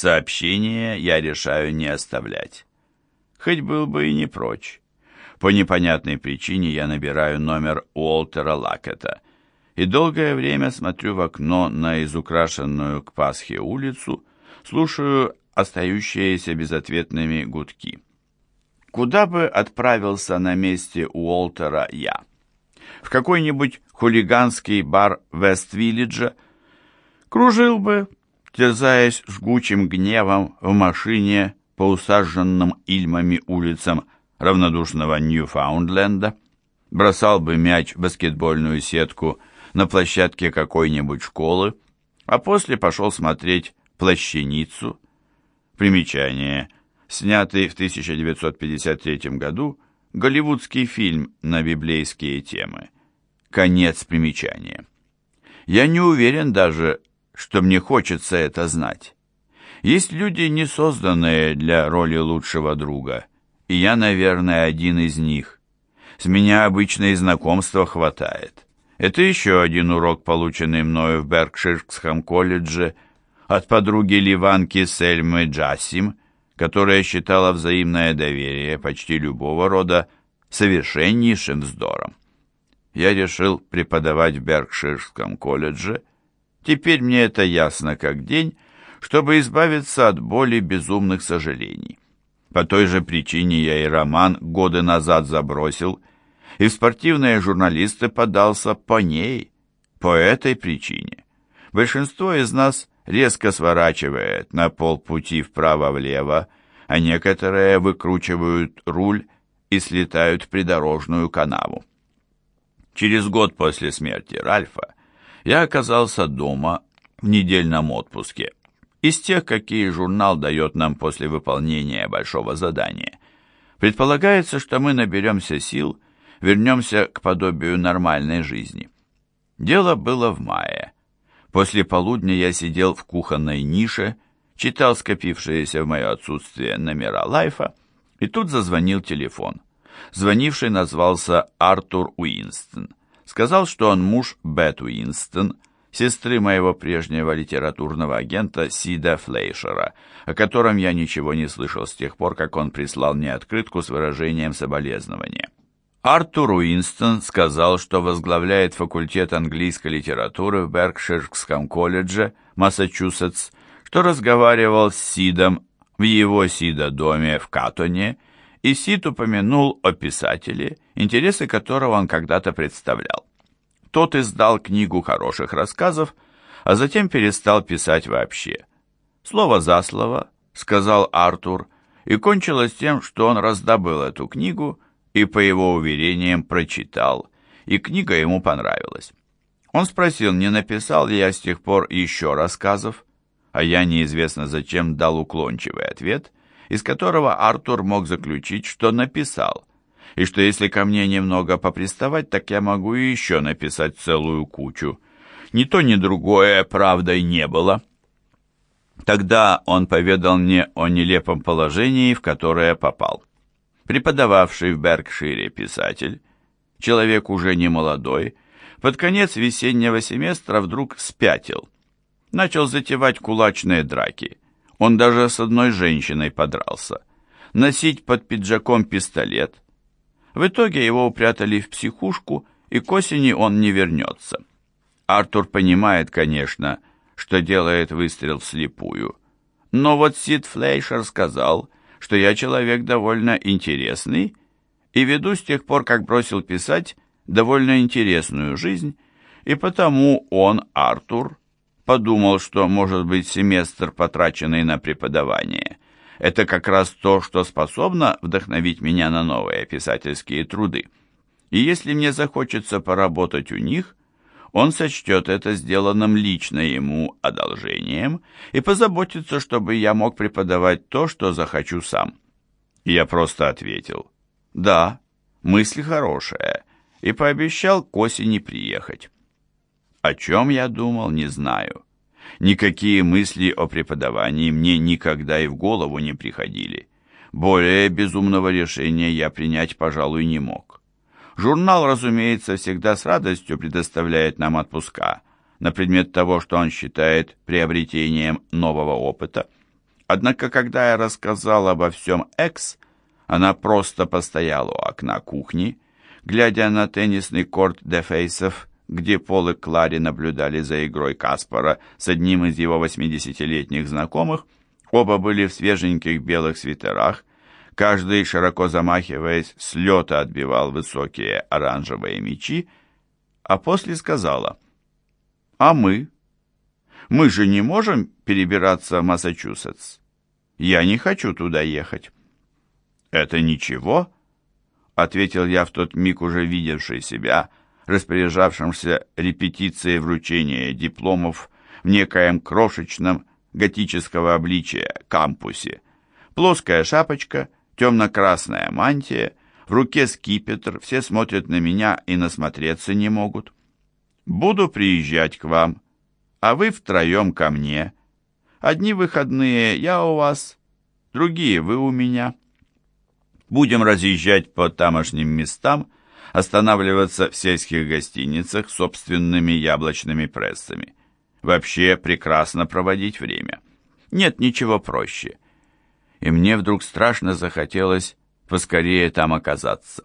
Сообщения я решаю не оставлять. Хоть был бы и не прочь. По непонятной причине я набираю номер Уолтера Лакета и долгое время смотрю в окно на изукрашенную к Пасхе улицу, слушаю остающиеся безответными гудки. Куда бы отправился на месте Уолтера я? В какой-нибудь хулиганский бар Вест-Виллиджа? Кружил бы, терзаясь жгучим гневом в машине по усаженным ильмами улицам равнодушного Ньюфаундленда, бросал бы мяч в баскетбольную сетку на площадке какой-нибудь школы, а после пошел смотреть «Плащаницу». Примечание. Снятый в 1953 году голливудский фильм на библейские темы. Конец примечания. Я не уверен даже, что мне хочется это знать. Есть люди, не созданные для роли лучшего друга, и я, наверное, один из них. С меня обычно и знакомства хватает. Это еще один урок, полученный мною в Беркширском колледже от подруги Ливанки Сельмы Джасим, которая считала взаимное доверие почти любого рода совершеннейшим вздором. Я решил преподавать в Беркширском колледже, Теперь мне это ясно как день, чтобы избавиться от боли безумных сожалений. По той же причине я и роман годы назад забросил, и в спортивные журналисты подался по ней, по этой причине. Большинство из нас резко сворачивает на полпути вправо-влево, а некоторые выкручивают руль и слетают в придорожную канаву. Через год после смерти Ральфа я оказался дома в недельном отпуске. Из тех, какие журнал дает нам после выполнения большого задания. Предполагается, что мы наберемся сил, вернемся к подобию нормальной жизни. Дело было в мае. После полудня я сидел в кухонной нише, читал скопившиеся в мое отсутствие номера лайфа, и тут зазвонил телефон. Звонивший назвался Артур Уинстон. Сказал, что он муж Бет Уинстон, сестры моего прежнего литературного агента Сида Флейшера, о котором я ничего не слышал с тех пор, как он прислал мне открытку с выражением соболезнования. Артур Уинстон сказал, что возглавляет факультет английской литературы в Беркширском колледже, Массачусетс, что разговаривал с Сидом в его Сида-доме в Катоне и Сид упомянул о писателе, интересы которого он когда-то представлял. Тот издал книгу хороших рассказов, а затем перестал писать вообще. Слово за слово, сказал Артур, и кончилось тем, что он раздобыл эту книгу и, по его уверениям, прочитал, и книга ему понравилась. Он спросил, не написал ли я с тех пор еще рассказов, а я неизвестно зачем дал уклончивый ответ – из которого Артур мог заключить, что написал, и что если ко мне немного поприставать, так я могу и еще написать целую кучу. Ни то, ни другое правдой не было. Тогда он поведал мне о нелепом положении, в которое попал. Преподававший в Беркшире писатель, человек уже не молодой, под конец весеннего семестра вдруг спятил. Начал затевать кулачные драки – он даже с одной женщиной подрался. Носить под пиджаком пистолет. В итоге его упрятали в психушку, и к осени он не вернется. Артур понимает, конечно, что делает выстрел вслепую. Но вот Сид Флейшер сказал, что я человек довольно интересный и веду с тех пор, как бросил писать, довольно интересную жизнь, и потому он, Артур, подумал, что, может быть, семестр, потраченный на преподавание, это как раз то, что способно вдохновить меня на новые писательские труды. И если мне захочется поработать у них, он сочтет это сделанным лично ему одолжением и позаботится, чтобы я мог преподавать то, что захочу сам. И я просто ответил «Да, мысль хорошая», и пообещал к осени приехать. О чем я думал, не знаю. Никакие мысли о преподавании мне никогда и в голову не приходили. Более безумного решения я принять, пожалуй, не мог. Журнал, разумеется, всегда с радостью предоставляет нам отпуска на предмет того, что он считает приобретением нового опыта. Однако, когда я рассказал обо всем Экс, она просто постояла у окна кухни, глядя на теннисный корт Дефейсов, где Пол и Клари наблюдали за игрой Каспара с одним из его 80-летних знакомых. Оба были в свеженьких белых свитерах, каждый, широко замахиваясь, с лета отбивал высокие оранжевые мечи, а после сказала, «А мы? Мы же не можем перебираться в Массачусетс. Я не хочу туда ехать». «Это ничего?» — ответил я в тот миг, уже видевший себя, распоряжавшимся репетицией вручения дипломов в некоем крошечном готического обличия кампусе. Плоская шапочка, темно-красная мантия, в руке скипетр, все смотрят на меня и насмотреться не могут. Буду приезжать к вам, а вы втроем ко мне. Одни выходные я у вас, другие вы у меня». Будем разъезжать по тамошним местам, останавливаться в сельских гостиницах с собственными яблочными прессами. Вообще прекрасно проводить время. Нет ничего проще. И мне вдруг страшно захотелось поскорее там оказаться.